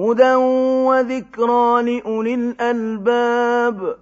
هُدًى وَذِكْرَىٰ لِأُولِي الْأَلْبَابِ